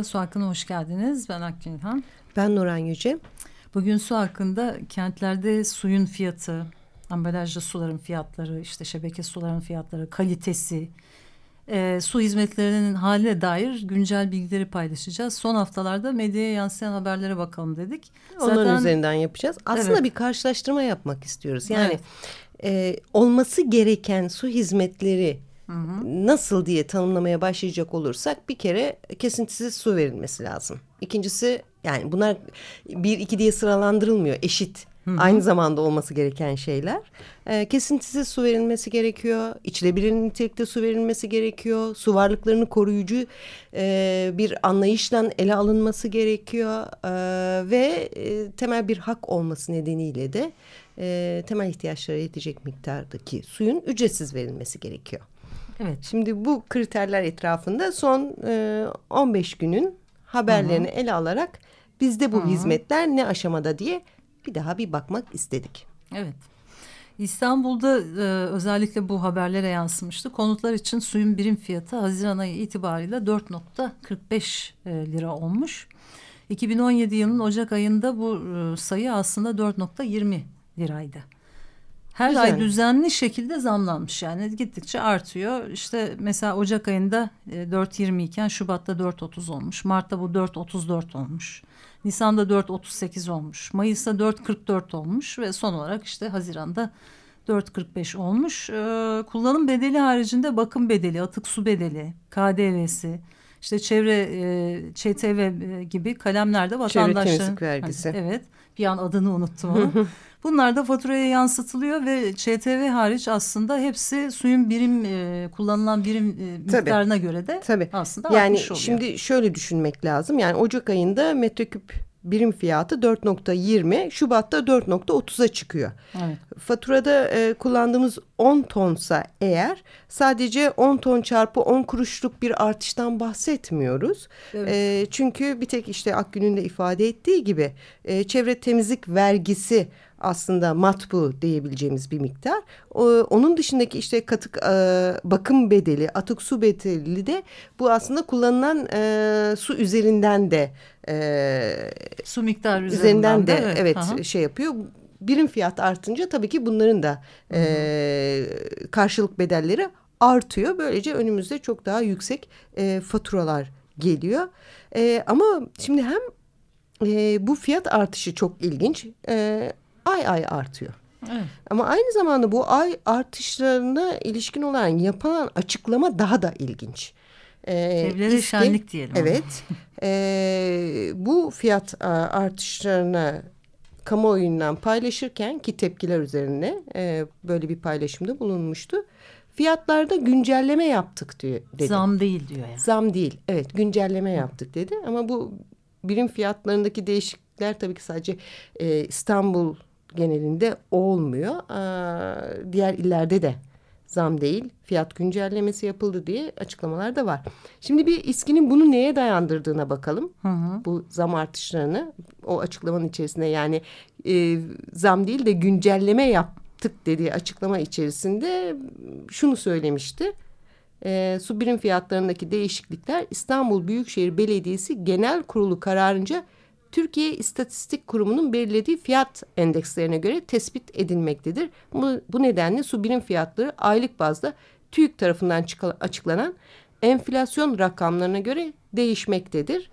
Merhaba, Su Hakkı'na hoş geldiniz. Ben Akgün İlhan. Ben Nuran Yüce. Bugün su hakkında kentlerde suyun fiyatı, ambalajlı suların fiyatları, işte şebeke suların fiyatları, kalitesi, e, su hizmetlerinin haline dair güncel bilgileri paylaşacağız. Son haftalarda medyaya yansıyan haberlere bakalım dedik. Onların Zaten, üzerinden yapacağız. Aslında evet. bir karşılaştırma yapmak istiyoruz. Yani evet. e, olması gereken su hizmetleri Hı hı. Nasıl diye tanımlamaya başlayacak olursak bir kere kesintisiz su verilmesi lazım. İkincisi yani bunlar bir iki diye sıralandırılmıyor eşit. Hı hı. Aynı zamanda olması gereken şeyler. E, kesintisiz su verilmesi gerekiyor. İçilebilir nitelikte su verilmesi gerekiyor. Su varlıklarını koruyucu e, bir anlayışla ele alınması gerekiyor. E, ve e, temel bir hak olması nedeniyle de e, temel ihtiyaçlara yetecek miktardaki suyun ücretsiz verilmesi gerekiyor. Evet. Şimdi bu kriterler etrafında son e, 15 günün haberlerini Hı -hı. ele alarak bizde bu Hı -hı. hizmetler ne aşamada diye bir daha bir bakmak istedik. Evet. İstanbul'da e, özellikle bu haberlere yansımıştı. Konutlar için suyun birim fiyatı Haziran ayı itibariyle 4.45 e, lira olmuş. 2017 yılının Ocak ayında bu e, sayı aslında 4.20 liraydı. Her Güzel. ay düzenli şekilde zamlanmış yani gittikçe artıyor. İşte mesela Ocak ayında 4.20 e, iken Şubat'ta 4.30 olmuş. Mart'ta bu 4.34 olmuş. Nisan'da 4.38 olmuş. Mayıs'ta 4.44 olmuş ve son olarak işte Haziran'da 4.45 olmuş. Ee, kullanım bedeli haricinde bakım bedeli, atık su bedeli, KDV'si, işte çevre e, ÇTV e, gibi kalemlerde vatandaşların... Çevre temizlik vergisi. Hani, evet bir an adını unuttum onu. Bunlar da faturaya yansıtılıyor ve ÇTV hariç aslında hepsi suyun birim e, kullanılan birim e, miktarına göre de Tabii. aslında yani oluyor. Şimdi şöyle düşünmek lazım. Yani Ocak ayında metreküp birim fiyatı 4.20 Şubat'ta 4.30'a çıkıyor. Evet. Faturada e, kullandığımız 10 tonsa eğer sadece 10 ton çarpı 10 kuruşluk bir artıştan bahsetmiyoruz. Evet. E, çünkü bir tek işte Akgün'ün de ifade ettiği gibi e, çevre temizlik vergisi aslında matbu diyebileceğimiz bir miktar. Onun dışındaki işte katık e, bakım bedeli, atık su bedeli de bu aslında kullanılan e, su üzerinden de e, su miktarı üzerinden, üzerinden de, de evet Aha. şey yapıyor. Birim fiyat artınca tabii ki bunların da e, karşılık bedelleri artıyor. Böylece önümüzde çok daha yüksek e, faturalar geliyor. E, ama şimdi hem e, bu fiyat artışı çok ilginç. E, ay ay artıyor. Evet. Ama aynı zamanda bu ay artışlarına ilişkin olan yapılan açıklama daha da ilginç. Ee, Evlere şenlik diyelim. Evet. e, bu fiyat artışlarına kamuoyundan paylaşırken ki tepkiler üzerine e, böyle bir paylaşımda bulunmuştu. Fiyatlarda güncelleme yaptık diyor dedi. Zam değil diyor yani. Zam değil. Evet güncelleme yaptık dedi. Ama bu birim fiyatlarındaki değişiklikler tabii ki sadece e, İstanbul genelinde olmuyor. Ee, diğer illerde de zam değil fiyat güncellemesi yapıldı diye açıklamalar da var. Şimdi bir İSKİ'nin bunu neye dayandırdığına bakalım. Hı hı. Bu zam artışlarını o açıklamanın içerisinde yani e, zam değil de güncelleme yaptık dediği açıklama içerisinde şunu söylemişti. E, su birim fiyatlarındaki değişiklikler İstanbul Büyükşehir Belediyesi Genel Kurulu kararınca Türkiye İstatistik Kurumu'nun belirlediği fiyat endekslerine göre tespit edilmektedir. Bu, bu nedenle su birim fiyatları aylık bazda TÜİK tarafından açıklanan enflasyon rakamlarına göre değişmektedir.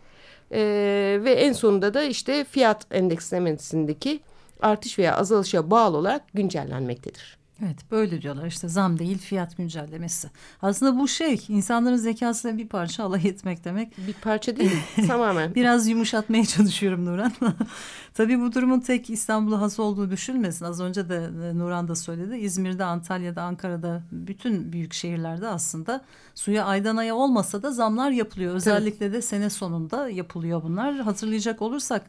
Ee, ve en sonunda da işte fiyat endekslemesindeki artış veya azalışa bağlı olarak güncellenmektedir. Evet böyle diyorlar işte zam değil fiyat güncellemesi. Aslında bu şey insanların zekasıyla bir parça alay etmek demek. Bir parça değil tamamen. Biraz yumuşatmaya çalışıyorum Nuran. Tabii bu durumun tek İstanbul'a has olduğu düşünmesin. Az önce de e, Nuran da söyledi. İzmir'de, Antalya'da, Ankara'da bütün büyük şehirlerde aslında suya aydan aya olmasa da zamlar yapılıyor. Özellikle de sene sonunda yapılıyor bunlar. Hatırlayacak olursak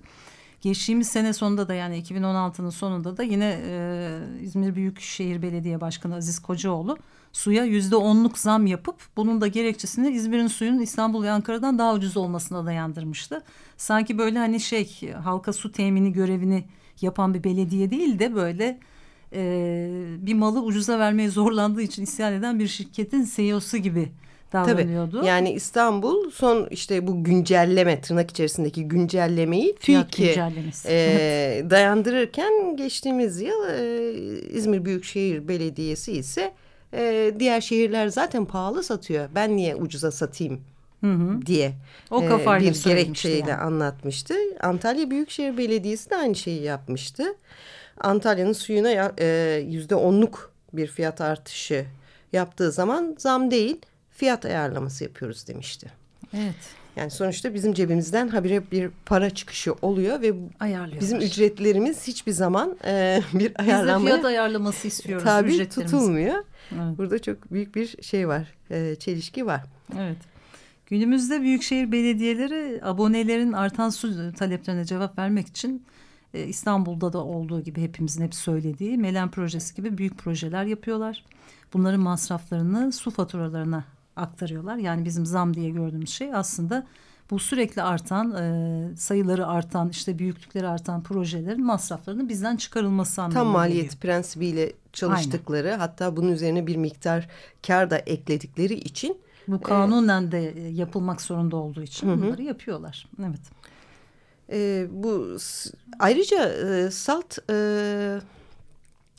Geçtiğimiz sene sonunda da yani 2016'nın sonunda da yine e, İzmir Büyükşehir Belediye Başkanı Aziz Kocaoğlu suya yüzde onluk zam yapıp bunun da gerekçesini İzmir'in suyunun İstanbul ve Ankara'dan daha ucuz olmasına dayandırmıştı. Sanki böyle hani şey halka su temini görevini yapan bir belediye değil de böyle e, bir malı ucuza vermeye zorlandığı için isyan eden bir şirketin CEO'su gibi davranıyordu. Tabii. Yani İstanbul son işte bu güncelleme tırnak içerisindeki güncellemeyi TÜİK'i e, dayandırırken geçtiğimiz yıl e, İzmir Büyükşehir Belediyesi ise e, diğer şehirler zaten pahalı satıyor. Ben niye ucuza satayım? Hı hı. diye o e, bir gerekçeyle yani. anlatmıştı. Antalya Büyükşehir Belediyesi de aynı şeyi yapmıştı. Antalya'nın suyuna yüzde onluk bir fiyat artışı yaptığı zaman zam değil fiyat ayarlaması yapıyoruz demişti. Evet. Yani sonuçta bizim cebimizden habire bir para çıkışı oluyor ve bizim ücretlerimiz hiçbir zaman e, bir ayarlanmaya... Biz de fiyat ayarlaması istiyoruz tabi tutulmuyor. Evet. Burada çok büyük bir şey var, e, çelişki var. Evet. Günümüzde büyükşehir belediyeleri abonelerin artan su taleplerine cevap vermek için e, İstanbul'da da olduğu gibi hepimizin hep söylediği Melen projesi gibi büyük projeler yapıyorlar. Bunların masraflarını su faturalarına aktarıyorlar. Yani bizim zam diye gördüğümüz şey aslında bu sürekli artan e, sayıları artan işte büyüklükleri artan projelerin masraflarının bizden çıkarılması anlamına Tam maliyet geliyor. prensibiyle çalıştıkları Aynen. hatta bunun üzerine bir miktar kar da ekledikleri için. Bu e, kanunen de yapılmak zorunda olduğu için hı. bunları yapıyorlar. Evet. E, bu ayrıca e, salt e,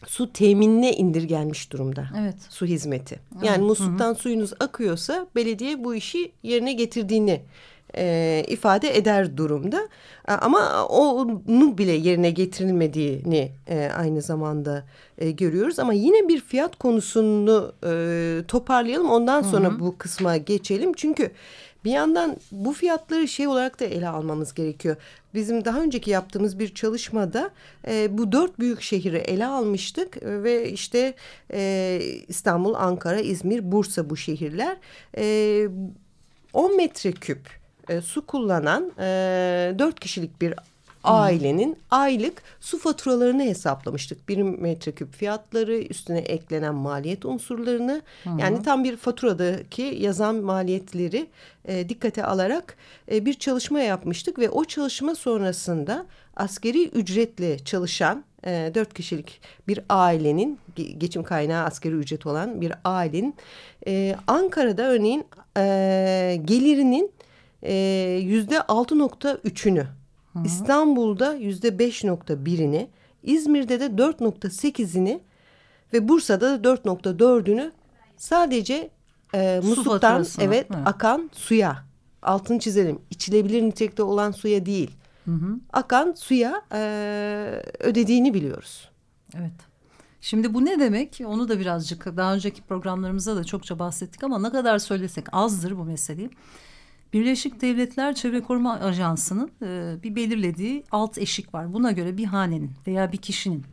su teminine indirgenmiş durumda. Evet. Su hizmeti. Yani musluktan Hı -hı. suyunuz akıyorsa belediye bu işi yerine getirdiğini e, ifade eder durumda. Ama onu bile yerine getirilmediğini e, aynı zamanda e, görüyoruz. Ama yine bir fiyat konusunu e, toparlayalım. Ondan sonra Hı -hı. bu kısma geçelim. Çünkü bir yandan bu fiyatları şey olarak da ele almamız gerekiyor. Bizim daha önceki yaptığımız bir çalışmada e, bu dört büyük şehri ele almıştık ve işte e, İstanbul, Ankara, İzmir, Bursa bu şehirler. E, 10 metreküp e, su kullanan e, 4 kişilik bir ailenin aylık su faturalarını hesaplamıştık. Bir metreküp fiyatları, üstüne eklenen maliyet unsurlarını Hı -hı. yani tam bir faturadaki yazan maliyetleri e, dikkate alarak e, bir çalışma yapmıştık ve o çalışma sonrasında askeri ücretle çalışan e, dört kişilik bir ailenin geçim kaynağı askeri ücret olan bir ailenin e, Ankara'da örneğin e, gelirinin e, yüzde altı nokta üçünü Hı. İstanbul'da yüzde beş nokta birini, İzmir'de de dört nokta sekizini ve Bursa'da da dört nokta dördünü sadece e, musluktan evet, evet akan suya altını çizelim içilebilir nitelikte olan suya değil hı hı. akan suya e, ödediğini biliyoruz. Evet. Şimdi bu ne demek? Onu da birazcık daha önceki programlarımızda da çokça bahsettik ama ne kadar söylesek azdır bu meseleyi. Birleşik Devletler Çevre Koruma Ajansı'nın e, bir belirlediği alt eşik var. Buna göre bir hanenin veya bir kişinin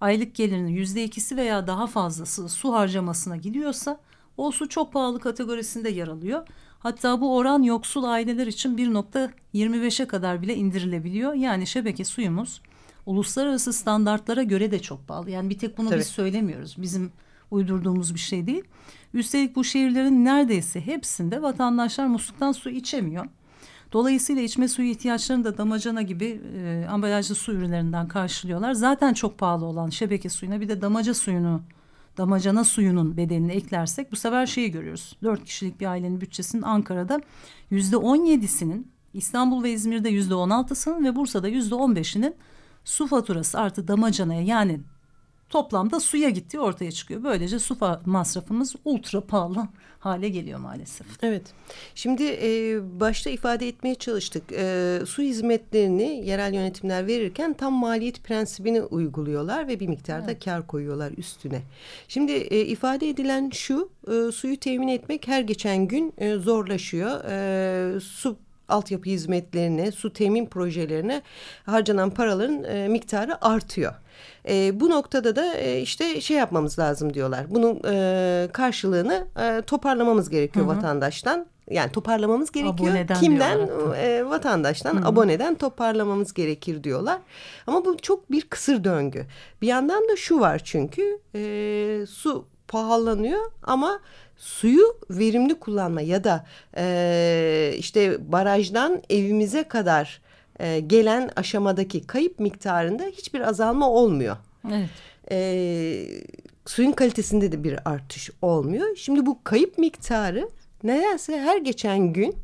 aylık gelirinin yüzde ikisi veya daha fazlası su harcamasına gidiyorsa o su çok pahalı kategorisinde yer alıyor. Hatta bu oran yoksul aileler için 1.25'e kadar bile indirilebiliyor. Yani şebeke suyumuz uluslararası standartlara göre de çok pahalı. Yani bir tek bunu Tabii. biz söylemiyoruz. Bizim uydurduğumuz bir şey değil. Üstelik bu şehirlerin neredeyse hepsinde vatandaşlar musluktan su içemiyor. Dolayısıyla içme suyu ihtiyaçlarını da damacana gibi e, ambalajlı su ürünlerinden karşılıyorlar. Zaten çok pahalı olan şebeke suyuna bir de damaca suyunu, damacana suyunun bedelini eklersek bu sefer şeyi görüyoruz. Dört kişilik bir ailenin bütçesinin Ankara'da yüzde on yedisinin, İstanbul ve İzmir'de yüzde on altısının ve Bursa'da yüzde on beşinin su faturası artı damacanaya yani toplamda suya gittiği ortaya çıkıyor. Böylece su masrafımız ultra pahalı hale geliyor maalesef. Evet. Şimdi e, başta ifade etmeye çalıştık. E, su hizmetlerini yerel yönetimler verirken tam maliyet prensibini uyguluyorlar ve bir miktarda evet. kar koyuyorlar üstüne. Şimdi e, ifade edilen şu, e, suyu temin etmek her geçen gün e, zorlaşıyor. E, su altyapı hizmetlerine, su temin projelerine harcanan paraların e, miktarı artıyor. E, bu noktada da e, işte şey yapmamız lazım diyorlar. Bunun e, karşılığını e, toparlamamız gerekiyor Hı -hı. vatandaştan. Yani toparlamamız gerekiyor. Aboneden Kimden? E, vatandaştan, Hı -hı. aboneden toparlamamız gerekir diyorlar. Ama bu çok bir kısır döngü. Bir yandan da şu var çünkü e, su pahalanıyor ama suyu verimli kullanma ya da e, işte barajdan evimize kadar e, gelen aşamadaki kayıp miktarında hiçbir azalma olmuyor. Evet. E, suyun kalitesinde de bir artış olmuyor. Şimdi bu kayıp miktarı nedense her geçen gün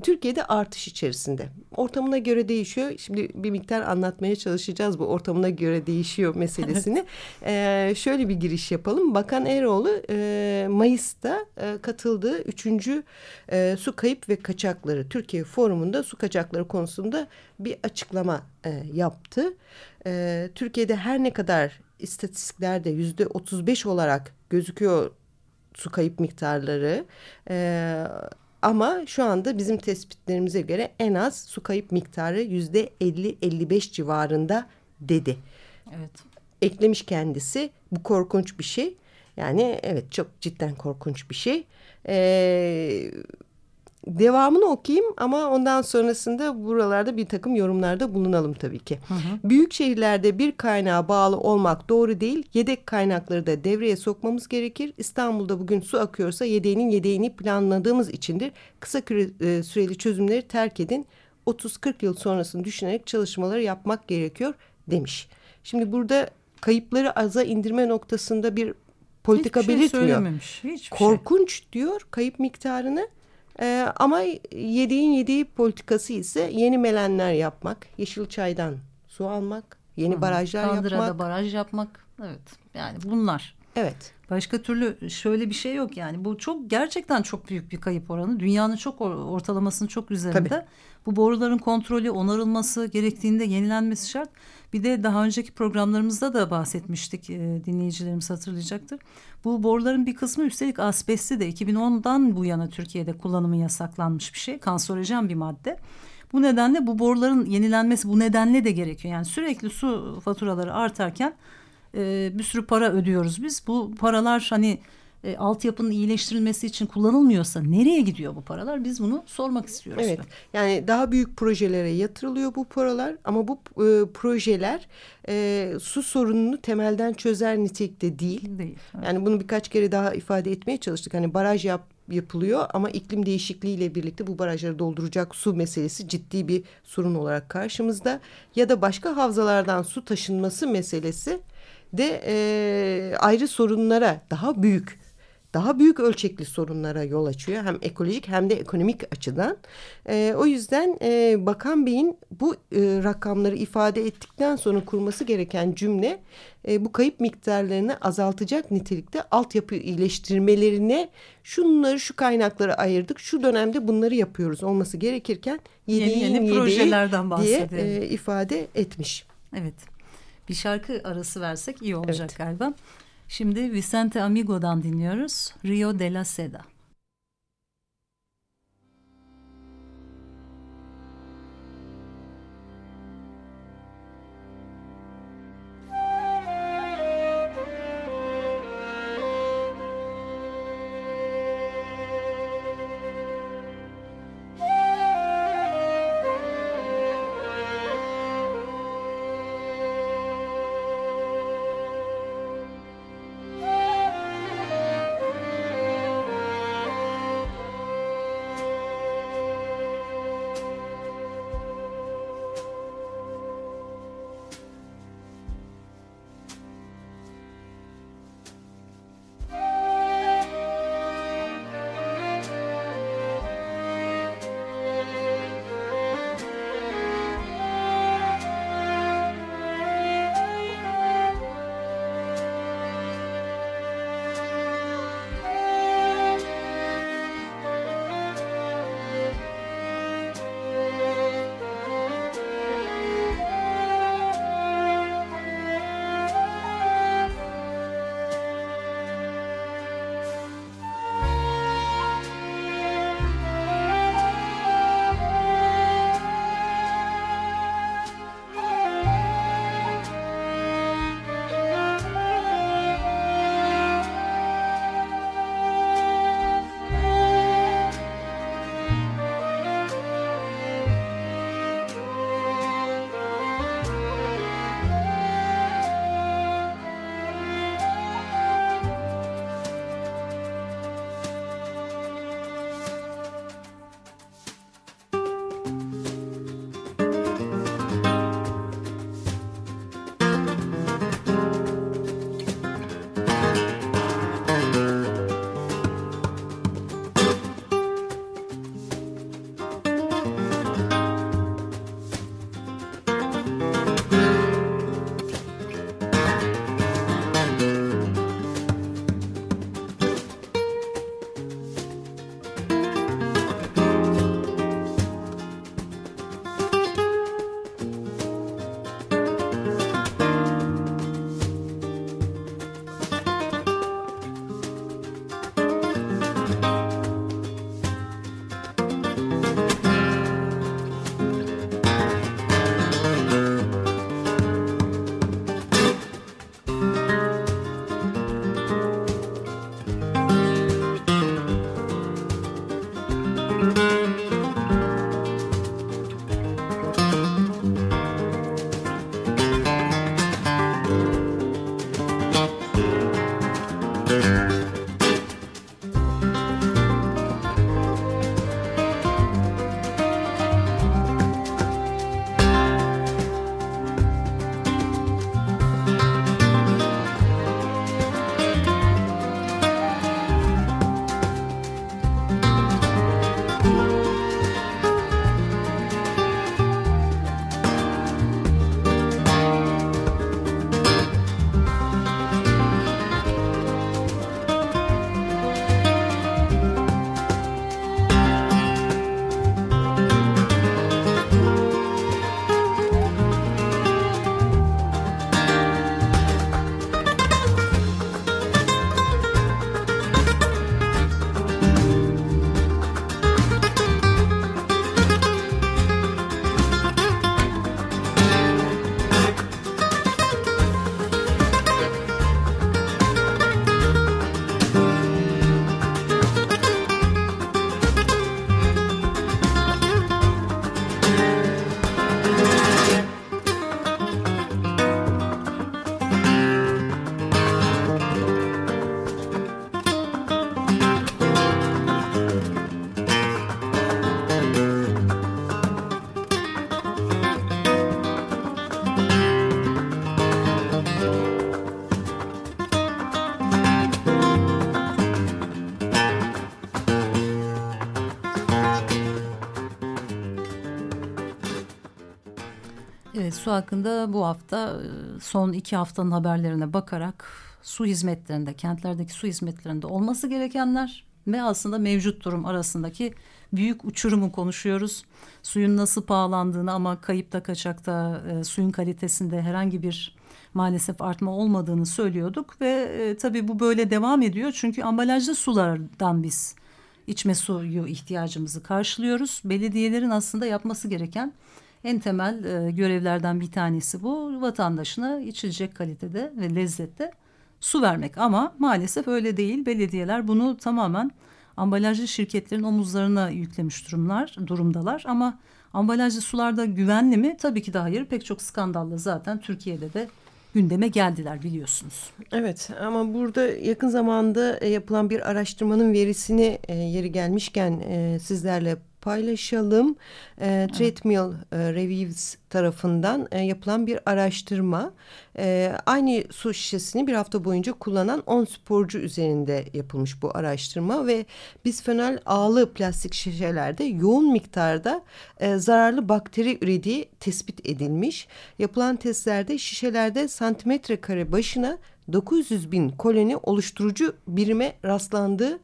Türkiye'de artış içerisinde. Ortamına göre değişiyor. Şimdi bir miktar anlatmaya çalışacağız bu ortamına göre değişiyor meselesini. ee, şöyle bir giriş yapalım. Bakan Eroğlu e, Mayıs'ta e, katıldığı üçüncü e, su kayıp ve kaçakları Türkiye Forumu'nda su kaçakları konusunda bir açıklama e, yaptı. E, Türkiye'de her ne kadar istatistiklerde yüzde otuz beş olarak gözüküyor su kayıp miktarları e, ama şu anda bizim tespitlerimize göre en az su kayıp miktarı yüzde 50-55 civarında dedi. Evet. Eklemiş kendisi. Bu korkunç bir şey. Yani evet çok cidden korkunç bir şey. Ee, devamını okuyayım ama ondan sonrasında buralarda bir takım yorumlarda bulunalım tabii ki. Hı hı. Büyük şehirlerde bir kaynağa bağlı olmak doğru değil. Yedek kaynakları da devreye sokmamız gerekir. İstanbul'da bugün su akıyorsa yedeğinin yedeğini planladığımız içindir. Kısa e, süreli çözümleri terk edin. 30-40 yıl sonrasını düşünerek çalışmaları yapmak gerekiyor demiş. Şimdi burada kayıpları aza indirme noktasında bir politika Hiçbir şey belirtmiyor. Söylememiş. Hiçbir şey. Korkunç şey. diyor kayıp miktarını ee, ama yediğin yediği politikası ise yeni melenler yapmak, Yeşilçay'dan su almak, yeni Hı, barajlar Kandıra'da yapmak. baraj yapmak. Evet. Yani bunlar. Evet. Başka türlü şöyle bir şey yok yani. Bu çok gerçekten çok büyük bir kayıp oranı. Dünyanın çok ortalamasının çok üzerinde. Tabii. Bu boruların kontrolü, onarılması gerektiğinde yenilenmesi şart. Bir de daha önceki programlarımızda da bahsetmiştik e, dinleyicilerimiz hatırlayacaktır. Bu boruların bir kısmı üstelik asbestli de 2010'dan bu yana Türkiye'de kullanımı yasaklanmış bir şey. Kanserojen bir madde. Bu nedenle bu boruların yenilenmesi bu nedenle de gerekiyor. Yani sürekli su faturaları artarken e, bir sürü para ödüyoruz biz. Bu paralar hani e, altyapının iyileştirilmesi için kullanılmıyorsa nereye gidiyor bu paralar? Biz bunu sormak istiyoruz. Evet. Yani daha büyük projelere yatırılıyor bu paralar ama bu e, projeler e, su sorununu temelden çözer nitelikte değil. Değil. Evet. Yani bunu birkaç kere daha ifade etmeye çalıştık. Hani baraj yap yapılıyor ama iklim değişikliğiyle birlikte bu barajları dolduracak su meselesi ciddi bir sorun olarak karşımızda. Ya da başka havzalardan su taşınması meselesi de e, ayrı sorunlara daha büyük daha büyük ölçekli sorunlara yol açıyor. Hem ekolojik hem de ekonomik açıdan. E, o yüzden e, Bakan Bey'in bu e, rakamları ifade ettikten sonra kurması gereken cümle e, bu kayıp miktarlarını azaltacak nitelikte altyapı iyileştirmelerine şunları şu kaynakları ayırdık. Şu dönemde bunları yapıyoruz olması gerekirken yeni yeni, yeni projelerden bahsediyor. diye e, ifade etmiş. Evet. Bir şarkı arası versek iyi olacak evet. galiba. Şimdi Vicente Amigo'dan dinliyoruz. Rio de la Seda. Su hakkında bu hafta e, son iki haftanın haberlerine bakarak su hizmetlerinde, kentlerdeki su hizmetlerinde olması gerekenler ve aslında mevcut durum arasındaki büyük uçurumu konuşuyoruz. Suyun nasıl pahalandığını ama kayıpta kaçakta e, suyun kalitesinde herhangi bir maalesef artma olmadığını söylüyorduk ve e, tabii bu böyle devam ediyor çünkü ambalajlı sulardan biz içme suyu ihtiyacımızı karşılıyoruz. Belediyelerin aslında yapması gereken en temel e, görevlerden bir tanesi bu. Vatandaşına içilecek kalitede ve lezzette su vermek ama maalesef öyle değil. Belediyeler bunu tamamen ambalajlı şirketlerin omuzlarına yüklemiş durumlar, durumdalar ama ambalajlı sularda güvenli mi? Tabii ki de hayır. Pek çok skandalla zaten Türkiye'de de gündeme geldiler biliyorsunuz. Evet ama burada yakın zamanda e, yapılan bir araştırmanın verisini e, yeri gelmişken e, sizlerle paylaşalım. E, Treadmill e, Reviews tarafından e, yapılan bir araştırma. E, aynı su şişesini bir hafta boyunca kullanan 10 sporcu üzerinde yapılmış bu araştırma ve bisfenol A'lı plastik şişelerde yoğun miktarda e, zararlı bakteri ürediği tespit edilmiş. Yapılan testlerde şişelerde santimetre kare başına 900 bin koloni oluşturucu birime rastlandığı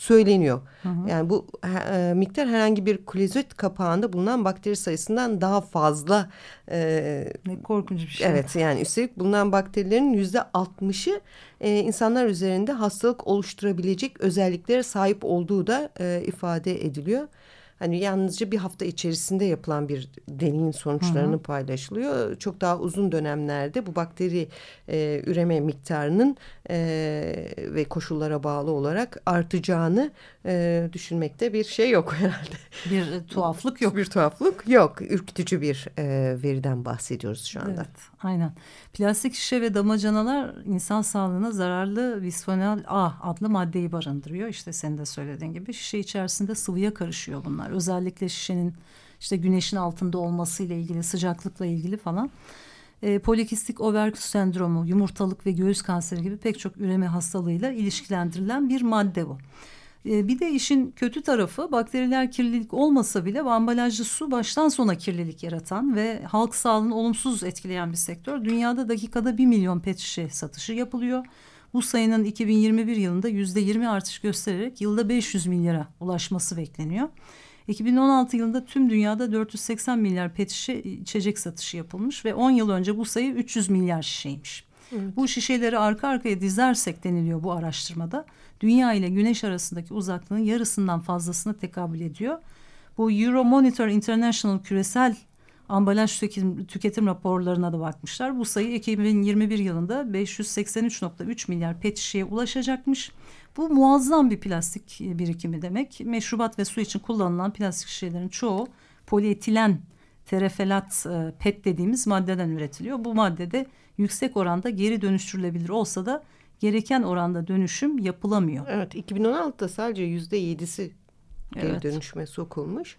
söyleniyor. Hı hı. Yani bu e, miktar herhangi bir klozet kapağında bulunan bakteri sayısından daha fazla. E, ne korkunç bir şey. Evet yani üstelik bulunan bakterilerin yüzde altmışı e, insanlar üzerinde hastalık oluşturabilecek özelliklere sahip olduğu da e, ifade ediliyor hani yalnızca bir hafta içerisinde yapılan bir deneyin sonuçlarını hı hı. paylaşılıyor. Çok daha uzun dönemlerde bu bakteri e, üreme miktarının e, ve koşullara bağlı olarak artacağını e, düşünmekte bir şey yok herhalde. Bir e, tuhaflık yok. bir tuhaflık yok. Ürkütücü bir e, veriden bahsediyoruz şu anda. Evet, aynen. Plastik şişe ve damacanalar insan sağlığına zararlı bisfenol A adlı maddeyi barındırıyor. İşte senin de söylediğin gibi şişe içerisinde sıvıya karışıyor bunlar. Özellikle şişenin işte güneşin altında olmasıyla ilgili, sıcaklıkla ilgili falan. E, polikistik over sendromu, yumurtalık ve göğüs kanseri gibi pek çok üreme hastalığıyla ilişkilendirilen bir madde bu. E, bir de işin kötü tarafı bakteriler kirlilik olmasa bile ambalajlı su baştan sona kirlilik yaratan ve halk sağlığını olumsuz etkileyen bir sektör. Dünyada dakikada bir milyon pet şişe satışı yapılıyor. Bu sayının 2021 yılında yüzde yirmi artış göstererek yılda 500 milyara ulaşması bekleniyor. 2016 yılında tüm dünyada 480 milyar pet şişe içecek satışı yapılmış ve 10 yıl önce bu sayı 300 milyar şişeymiş. Evet. Bu şişeleri arka arkaya dizersek deniliyor bu araştırmada. Dünya ile güneş arasındaki uzaklığın yarısından fazlasına tekabül ediyor. Bu Euromonitor International küresel ambalaj tüketim, tüketim raporlarına da bakmışlar. Bu sayı 2021 yılında 583.3 milyar pet şişeye ulaşacakmış. Bu muazzam bir plastik birikimi demek. Meşrubat ve su için kullanılan plastik şişelerin çoğu polietilen terefelat e, PET dediğimiz maddeden üretiliyor. Bu maddede yüksek oranda geri dönüştürülebilir olsa da gereken oranda dönüşüm yapılamıyor. Evet 2016'da sadece yüzde yedisi Evet. dönüşüme sokulmuş.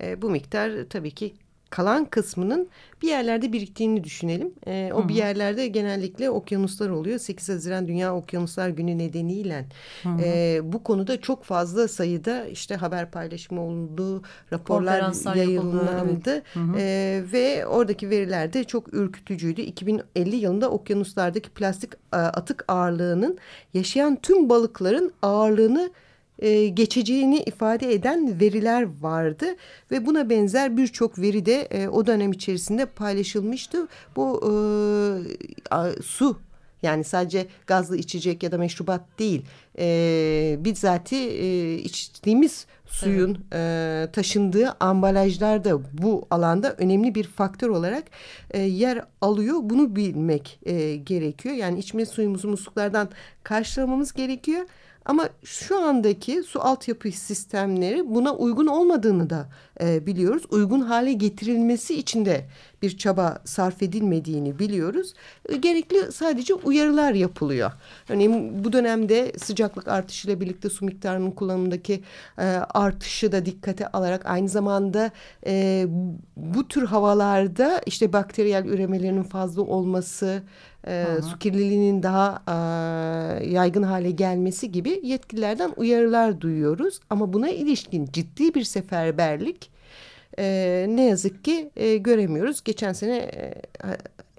E, bu miktar tabii ki kalan kısmının bir yerlerde biriktiğini düşünelim. E, o bir yerlerde genellikle okyanuslar oluyor. 8 Haziran Dünya Okyanuslar Günü nedeniyle e, bu konuda çok fazla sayıda işte haber paylaşımı oldu, raporlar yayınlandı E, ve oradaki veriler de çok ürkütücüydü. 2050 yılında okyanuslardaki plastik e, atık ağırlığının yaşayan tüm balıkların ağırlığını e, geçeceğini ifade eden veriler vardı ve buna benzer birçok veri de e, o dönem içerisinde paylaşılmıştı. Bu e, su yani sadece gazlı içecek ya da meşrubat değil e, bizzati e, içtiğimiz suyun e, taşındığı ambalajlar da bu alanda önemli bir faktör olarak e, yer alıyor. Bunu bilmek e, gerekiyor. Yani içme suyumuzu musluklardan karşılamamız gerekiyor. Ama şu andaki su altyapı sistemleri buna uygun olmadığını da e, biliyoruz. Uygun hale getirilmesi için de bir çaba sarf edilmediğini biliyoruz. E, gerekli sadece uyarılar yapılıyor. Örneğin bu dönemde sıcaklık artışıyla birlikte su miktarının kullanımındaki e, artışı da dikkate alarak aynı zamanda e, bu tür havalarda işte bakteriyel üremelerinin fazla olması, e, su kirliliğinin daha e, yaygın hale gelmesi gibi yetkililerden uyarılar duyuyoruz. Ama buna ilişkin ciddi bir seferberlik e, ne yazık ki e, göremiyoruz. Geçen sene e,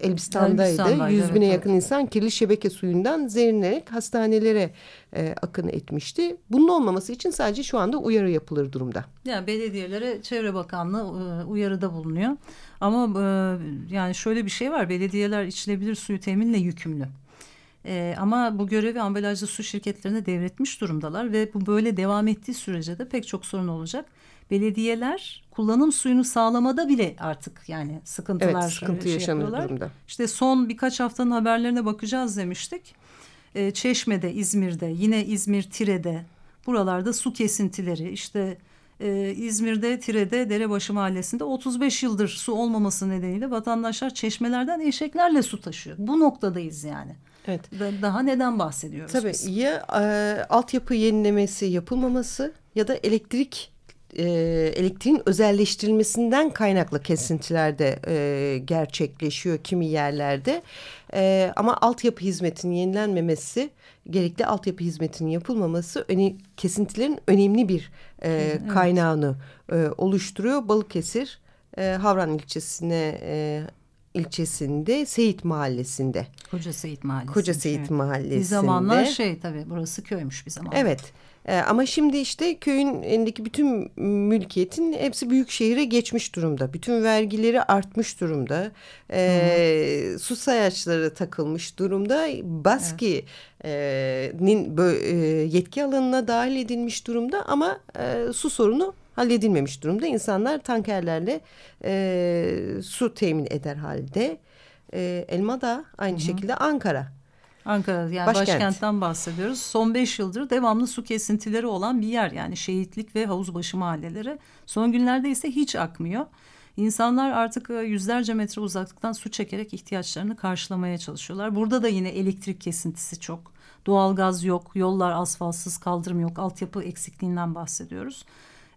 Elbistan'daydı. 100 bine evet, yakın insan kirli şebeke suyundan zehirlenerek hastanelere e, akın etmişti. Bunun olmaması için sadece şu anda uyarı yapılır durumda. Yani belediyelere Çevre Bakanlığı e, uyarıda bulunuyor. Ama e, yani şöyle bir şey var. Belediyeler içilebilir suyu teminle yükümlü. E, ama bu görevi ambalajlı su şirketlerine devretmiş durumdalar ve bu böyle devam ettiği sürece de pek çok sorun olacak. Belediyeler kullanım suyunu sağlamada bile artık yani sıkıntılar Evet sıkıntı şey yaşanır yapıyorlar. durumda. İşte son birkaç haftanın haberlerine bakacağız demiştik. Ee, Çeşme'de, İzmir'de, yine İzmir, Tire'de buralarda su kesintileri işte e, İzmir'de, Tire'de, Derebaşı Mahallesi'nde 35 yıldır su olmaması nedeniyle vatandaşlar çeşmelerden eşeklerle su taşıyor. Bu noktadayız yani. Evet. Ve Daha neden bahsediyoruz Tabii biz? ya e, altyapı yenilemesi yapılmaması ya da elektrik e, elektriğin özelleştirilmesinden kaynaklı kesintiler de e, gerçekleşiyor kimi yerlerde. E, ama altyapı hizmetinin yenilenmemesi, gerekli altyapı hizmetinin yapılmaması öne, kesintilerin önemli bir e, kaynağını e, oluşturuyor. Balıkesir, e, Havran ilçesine e, ilçesinde Seyit Mahallesi'nde. Koca Seyit Mahallesi. Koca Seyit Mahallesi'nde. Bir zamanlar şey tabii burası köymüş bir zamanlar. Evet. Ee, ama şimdi işte köyün elindeki bütün mülkiyetin hepsi büyük şehire geçmiş durumda. Bütün vergileri artmış durumda. Ee, su sayaçları takılmış durumda. Baski'nin evet. e, yetki alanına dahil edilmiş durumda ama e, su sorunu halledilmemiş durumda. İnsanlar tankerlerle e, su temin eder halde. E, Elma aynı Hı -hı. şekilde Ankara. Ankara yani Başkent. başkentten bahsediyoruz. Son beş yıldır devamlı su kesintileri olan bir yer yani şehitlik ve havuzbaşı mahalleleri. Son günlerde ise hiç akmıyor. İnsanlar artık yüzlerce metre uzaklıktan su çekerek ihtiyaçlarını karşılamaya çalışıyorlar. Burada da yine elektrik kesintisi çok. Doğalgaz yok, yollar asfaltsız, kaldırım yok, altyapı eksikliğinden bahsediyoruz.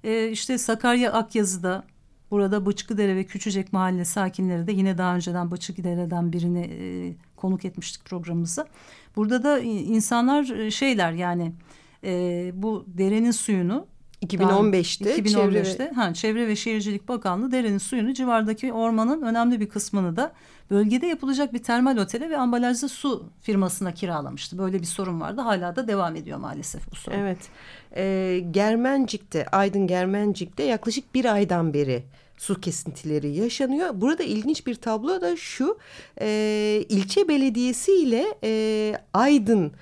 Ee, işte Sakarya Akyazı'da Burada Bıçkıdere ve Küçücek mahalle sakinleri de yine daha önceden Bıçkıdere'den birini e, konuk etmiştik programımıza. Burada da insanlar şeyler yani e, bu derenin suyunu 2015'te, 2015'te çevre. Ha, Çevre ve Şehircilik Bakanlığı derenin suyunu civardaki ormanın önemli bir kısmını da bölgede yapılacak bir termal otele ve ambalajlı su firmasına kiralamıştı. Böyle bir sorun vardı. Hala da devam ediyor maalesef bu sorun. Evet. Ee, Germencik'te, Aydın Germencik'te yaklaşık bir aydan beri su kesintileri yaşanıyor. Burada ilginç bir tablo da şu e, ilçe belediyesi ile e, Aydın'daki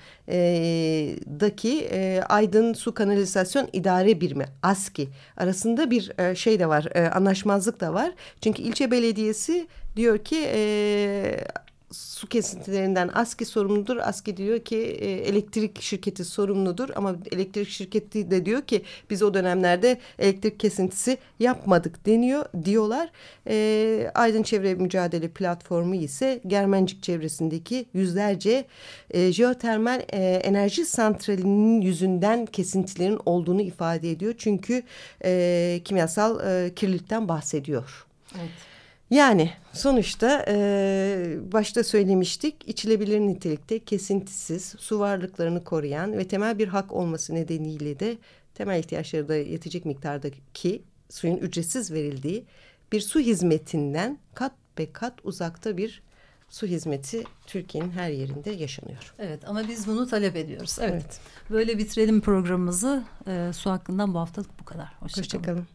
e, Aydın Su Kanalizasyon İdare Birimi ASKİ arasında bir e, şey de var e, anlaşmazlık da var. Çünkü ilçe belediyesi diyor ki e, su kesintilerinden ASKİ sorumludur. ASKİ diyor ki e, elektrik şirketi sorumludur ama elektrik şirketi de diyor ki biz o dönemlerde elektrik kesintisi yapmadık deniyor diyorlar. E, Aydın Çevre Mücadele Platformu ise Germencik çevresindeki yüzlerce e, jeotermal e, enerji santralinin yüzünden kesintilerin olduğunu ifade ediyor. Çünkü e, kimyasal e, kirlilikten bahsediyor. Evet. Yani sonuçta e, başta söylemiştik içilebilir nitelikte kesintisiz su varlıklarını koruyan ve temel bir hak olması nedeniyle de temel ihtiyaçları da yetecek miktardaki suyun ücretsiz verildiği bir su hizmetinden kat be kat uzakta bir su hizmeti Türkiye'nin her yerinde yaşanıyor. Evet ama biz bunu talep ediyoruz. Evet. Evet. Böyle bitirelim programımızı. E, su hakkından bu haftalık bu kadar. Hoşçakalın. Hoşçakalın.